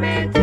coming